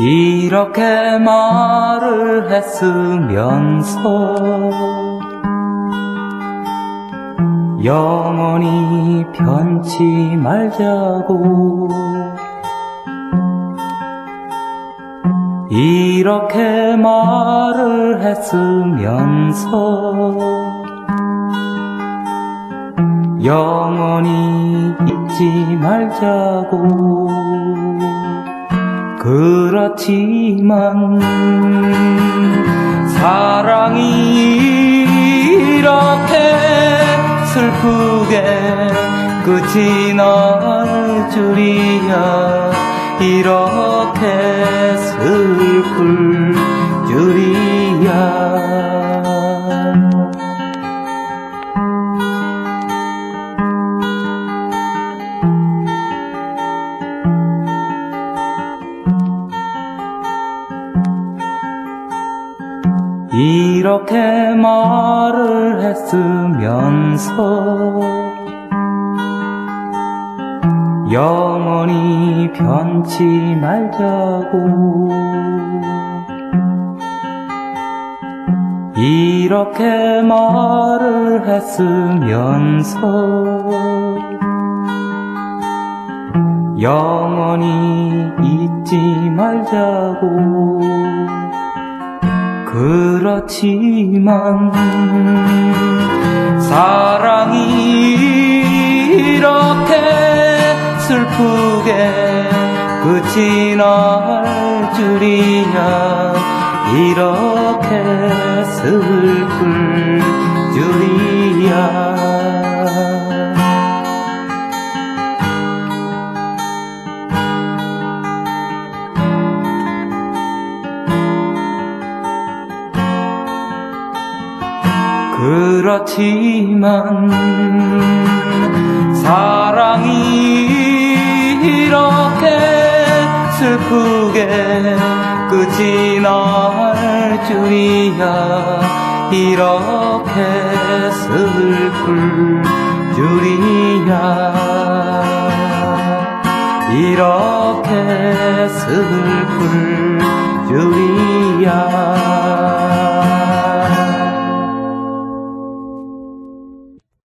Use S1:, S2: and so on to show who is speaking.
S1: 이렇게 말을 했으면서 영원히 변치 말자고 이렇게 말을 했으면서 영원히 잊지 말자고 그렇지만 사랑이 이렇게 슬프게 끝이 날 줄이야. 이렇게 슬플 이렇게 말을 했으면서 영원히 변치 말자고 이렇게 말을 했으면서 영원히 잊지 말자고 그렇지만 사랑이 이렇게 슬프게 끝이 날 줄이야 이렇게 슬플 줄이야 그렇지만 사랑이 이렇게 슬프게 끝이 날 줄이야. 이렇게 슬플 줄이야. 이렇게 슬플